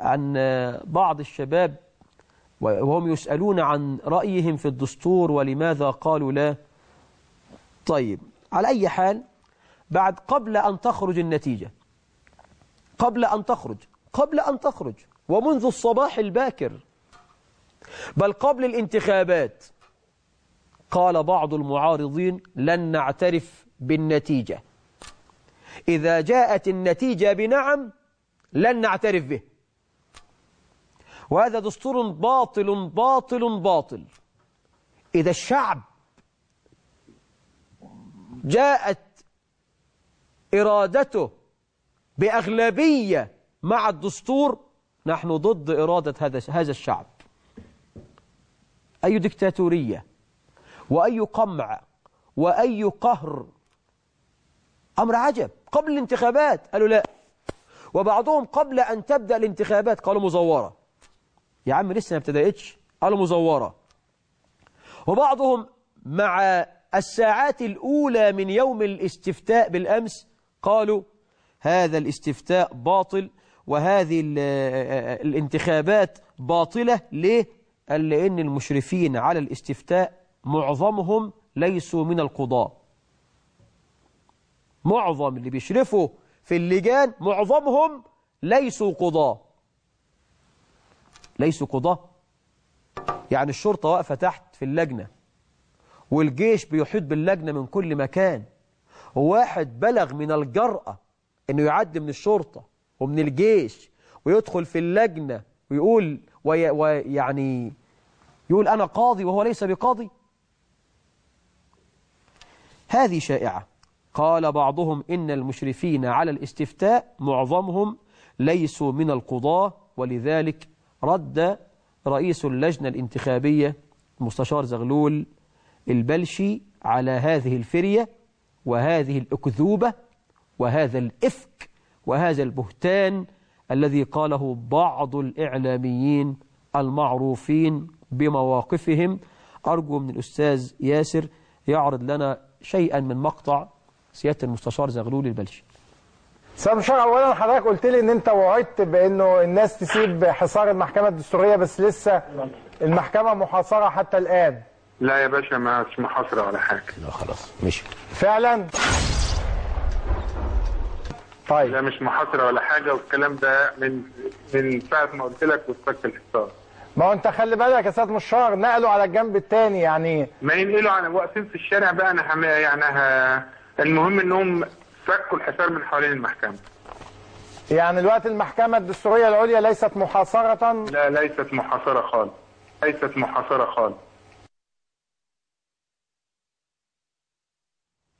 عن بعض الشباب وهم يسألون عن رأيهم في الدستور ولماذا قالوا لا. طيب على أي حال بعد قبل أن تخرج النتيجة قبل أن تخرج قبل أن تخرج ومنذ الصباح الباكر بل قبل الانتخابات قال بعض المعارضين لن نعترف بالنتيجة. إذا جاءت النتيجة بنعم لن نعترف به. وهذا دستور باطل باطل باطل. إذا الشعب جاءت إرادته بأغلبية مع الدستور نحن ضد إرادة هذا هذا الشعب. أي دكتاتورية وأي قمع وأي قهر. أمر عجب. قبل الانتخابات قالوا لا. وبعضهم قبل أن تبدأ الانتخابات قالوا مزورة. يا عم لسه ما ابتدأتش. قالوا مزورة وبعضهم مع الساعات الأولى من يوم الاستفتاء بالأمس قالوا هذا الاستفتاء باطل وهذه الانتخابات باطلة. ليه؟ قال لأن المشرفين على الاستفتاء معظمهم ليسوا من القضاء معظم اللي بيشرفوا في اللجان معظمهم ليسوا قضاة. ليسوا قضاة. يعني الشرطة واقفة تحت في اللجنة والجيش بيحيط باللجنة من كل مكان. وواحد بلغ من الجرأة إنه يعدي من الشرطة ومن الجيش ويدخل في اللجنة ويقول وي ويعني يقول أنا قاضي وهو ليس بقاضي. هذه شائعة. قال بعضهم إن المشرفين على الاستفتاء معظمهم ليسوا من القضاة ولذلك رد رئيس اللجنة الانتخابية المستشار زغلول البلشي على هذه الفرية وهذه الأكذوبة وهذا الإفك وهذا البهتان الذي قاله بعض الإعلاميين المعروفين بمواقفهم. أرجو من الأستاذ ياسر يعرض لنا شيئا من مقطع سيادة المستشار زغلول البلشي. سيد المستشار اولا حضرتك قلت لي إن أنت وعدت بإنه الناس تسيب حصار المحكمة الدستورية بس لسه المحكمة محاصرة حتى الآن. لا يا باشا ما مش محاصرة ولا حاجة. لا خلاص مشي. فعلا؟ طيب. لا مش محاصرة ولا حاجة والكلام ده من من ساعة ما قلت لك واتفك الحصار. ما هو أنت خلي بالك يا سيد مشار نقلوا على الجنب الثاني يعني ما ينقلوا على واقفين في الشارع بقى أنا. يعني ه... المهم إنهم فكوا الحصار من حوالين المحكمة. يعني الوقت المحكمة الدستورية العليا ليست محاصرة؟ لا ليست محاصرة خالص. ليست محاصرة خالص.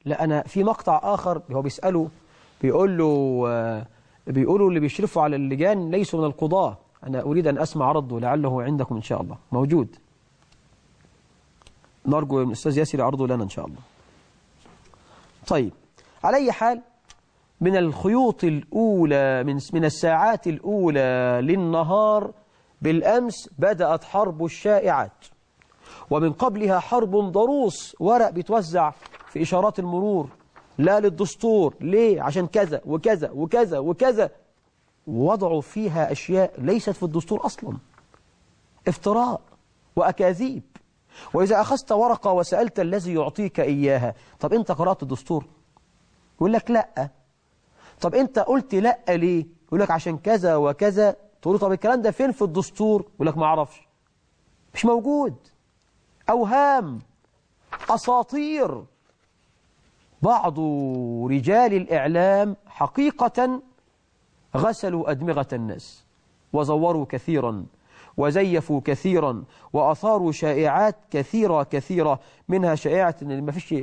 لا أنا في مقطع آخر هو بيسأله بيقول له آه، بيقولوا اللي بيشرفوا على اللجان ليسوا من القضاة. أنا أريد أن أسمع رده لعله عندكم إن شاء الله. موجود. نرجو من الأستاذ ياسر يعرضه لنا إن شاء الله. طيب. على أي حال من الخيوط الأولى من من الساعات الأولى للنهار بالأمس بدأت حرب الشائعات. ومن قبلها حرب ضروس ورق بيتوزع في إشارات المرور. لا للدستور ليه؟ عشان كذا وكذا وكذا وكذا. وضعوا فيها أشياء ليست في الدستور أصلا. افتراء وأكاذيب. وإذا أخذت ورقة وسألت الذي يعطيك إياها طب أنت قرأت الدستور؟ يقول لك لا. طب أنت قلت لا ليه؟ يقول لك عشان كذا وكذا. تقول له طب الكلام ده فين في الدستور؟ يقول لك ما أعرفش. مش موجود. أوهام. أساطير. بعض رجال الإعلام حقيقة غسلوا أدمغة الناس وزوروا كثيرا. وزيفوا كثيرا وأثاروا شائعات كثيرة كثيرة منها شائعة إن ما فيش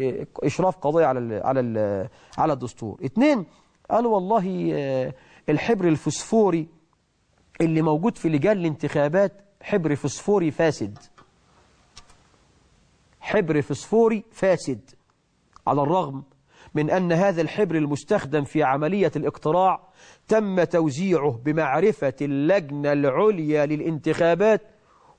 إشراف قضية على على على الدستور. اثنين قالوا والله آه، الحبر الفسفوري اللي موجود في لجان الانتخابات حبر فسفوري فاسد. حبر فسفوري فاسد على الرغم من أن هذا الحبر المستخدم في عملية الاقتراع تم توزيعه بمعرفة اللجنة العليا للانتخابات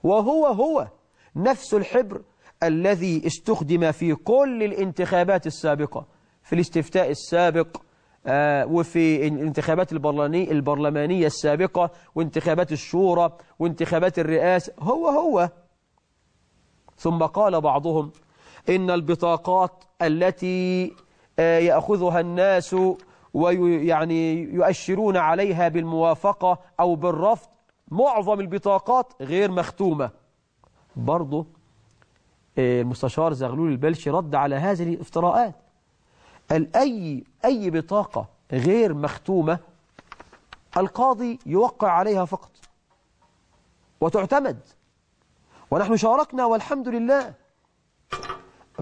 وهو هو نفس الحبر الذي استخدم في كل الانتخابات السابقة في الاستفتاء السابق آه، وفي الانتخابات البرلماني- البرلمانية السابقة وانتخابات الشورى وانتخابات الرئاسة هو هو. ثم قال بعضهم إن البطاقات التي يأخذها الناس ويعني يؤشرون عليها بالموافقة أو بالرفض. معظم البطاقات غير مختومة. برضه آه، المستشار زغلول البلشي رد على هذه الافتراءات. قال أي أي بطاقة غير مختومة القاضي يوقع عليها فقط وتعتمد. ونحن شاركنا والحمد لله.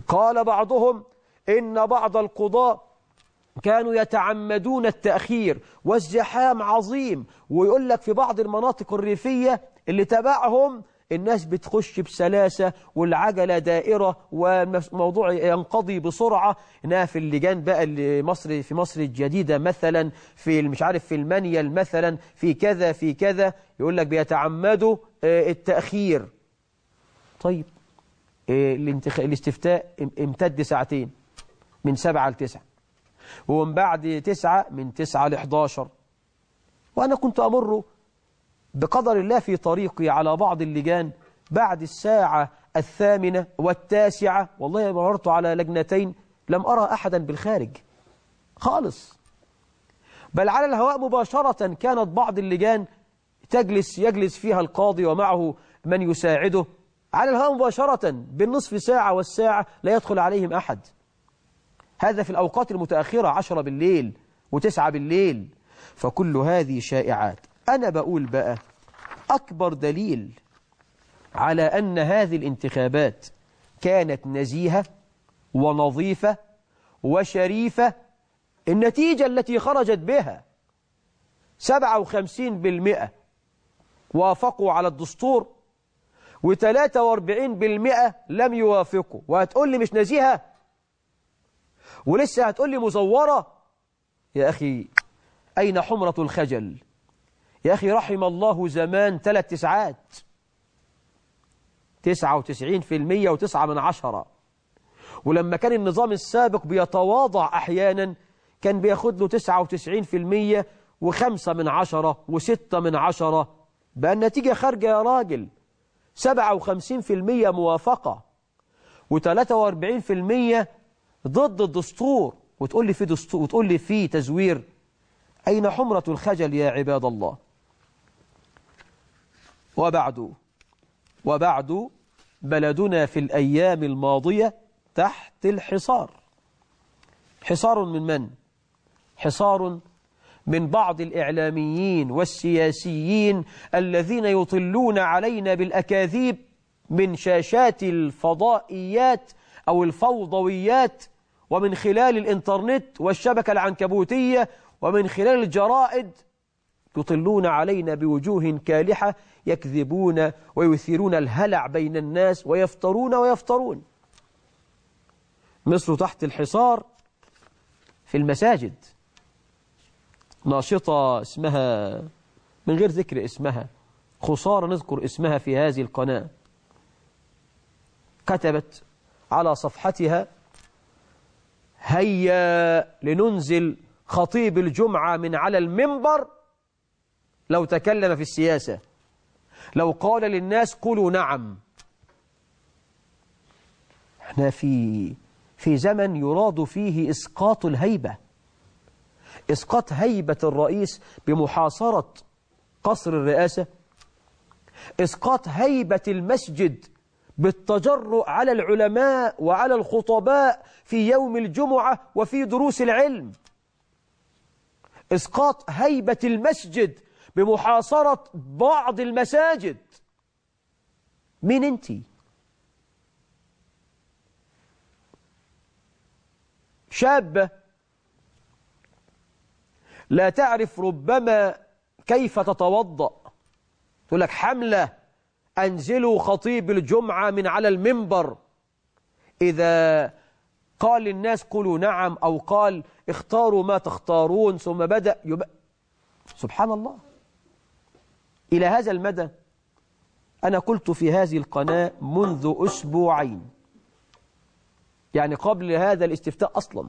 قال بعضهم إن بعض القضاء كانوا يتعمدون التأخير والزحام عظيم ويقول لك في بعض المناطق الريفية اللي تبعهم الناس بتخش بسلاسة والعجلة دائرة والموضوع ينقضي بسرعة هنا في اللجان بقى اللي مصر في مصر الجديدة مثلا في مش عارف في المنيل مثلا في كذا في كذا يقول لك بيتعمدوا آه، التأخير طيب آه،. الاستفتاء ام- امتد ساعتين من سبعة لتسعة ومن بعد تسعة من تسعة لحداشر وأنا كنت أمر بقدر الله في طريقي على بعض اللجان بعد الساعة الثامنة والتاسعة. والله مررت على لجنتين لم أرى أحدا بالخارج. خالص. بل على الهواء مباشرة كانت بعض اللجان تجلس يجلس فيها القاضي ومعه من يساعده. على الهواء مباشرة بالنصف ساعة والساعة لا يدخل عليهم أحد. هذا في الأوقات المتأخرة عشرة بالليل وتسعة بالليل. فكل هذه شائعات. أنا بقول بقى أكبر دليل على أن هذه الانتخابات كانت نزيهة ونظيفة وشريفة النتيجة التي خرجت بها 57% وافقوا على الدستور و43% لم يوافقوا. وهتقول لي مش نزيهة؟ ولسه هتقول لي مزورة؟ يا أخي أين حمرة الخجل؟ يا أخي رحم الله زمان ثلاث تسعات. تسعة وتسعين في المية وتسعة من عشرة. ولما كان النظام السابق بيتواضع أحيانا كان بياخد له تسعة وتسعين في المية وخمسة من عشرة وستة من عشرة. بقى النتيجة خارجة يا راجل. سبعة وخمسين في المية موافقة. وثلاثة وأربعين في المية ضد الدستور. وتقول لي في دستور وتقول لي في تزوير. أين حمرة الخجل يا عباد الله؟ وبعد وبعد بلدنا في الأيام الماضية تحت الحصار. حصار من من؟ حصار من بعض الإعلاميين والسياسيين الذين يطلون علينا بالأكاذيب من شاشات الفضائيات أو الفوضويات ومن خلال الإنترنت والشبكة العنكبوتية ومن خلال الجرائد يطلون علينا بوجوه كالحة يكذبون ويثيرون الهلع بين الناس ويفترون ويفترون مصر تحت الحصار في المساجد. ناشطة اسمها من غير ذكر اسمها خسارة نذكر اسمها في هذه القناة كتبت على صفحتها هيا لننزل خطيب الجمعة من على المنبر. لو تكلم في السياسة لو قال للناس قولوا نعم. إحنا في في زمن يراد فيه إسقاط الهيبة. إسقاط هيبة الرئيس بمحاصرة قصر الرئاسة. إسقاط هيبة المسجد. بالتجرؤ على العلماء وعلى الخطباء في يوم الجمعة وفي دروس العلم. إسقاط هيبة المسجد بمحاصرة بعض المساجد. مين انت؟ شابة. لا تعرف ربما كيف تتوضأ. تقول لك حملة. أنزلوا خطيب الجمعة من على المنبر. إذا قال للناس قولوا نعم أو قال اختاروا ما تختارون ثم بدأ يب... سبحان الله. إلى هذا المدى أنا قلت في هذه القناة منذ أسبوعين. يعني قبل هذا الاستفتاء أصلا.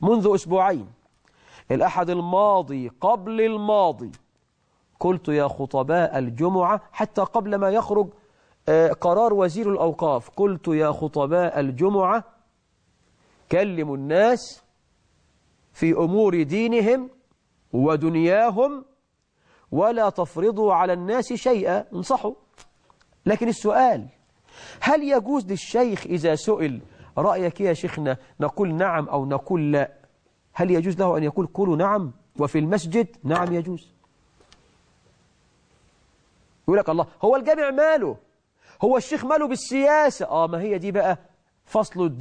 منذ أسبوعين. الأحد الماضي قبل الماضي. قلت يا خطباء الجمعة حتى قبل ما يخرج آه، قرار وزير الأوقاف. قلت يا خطباء الجمعة كلموا الناس في أمور دينهم ودنياهم ولا تفرضوا على الناس شيئا. انصحوا. لكن السؤال هل يجوز للشيخ إذا سئل رأيك يا شيخنا نقول نعم أو نقول لا؟ هل يجوز له أن يقول قولوا نعم وفي المسجد؟ نعم يجوز. يقول لك الله هو الجامع ماله؟ هو الشيخ ماله بالسياسة؟ آه ما هي دي بقى فصل الدين.